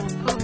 Oh.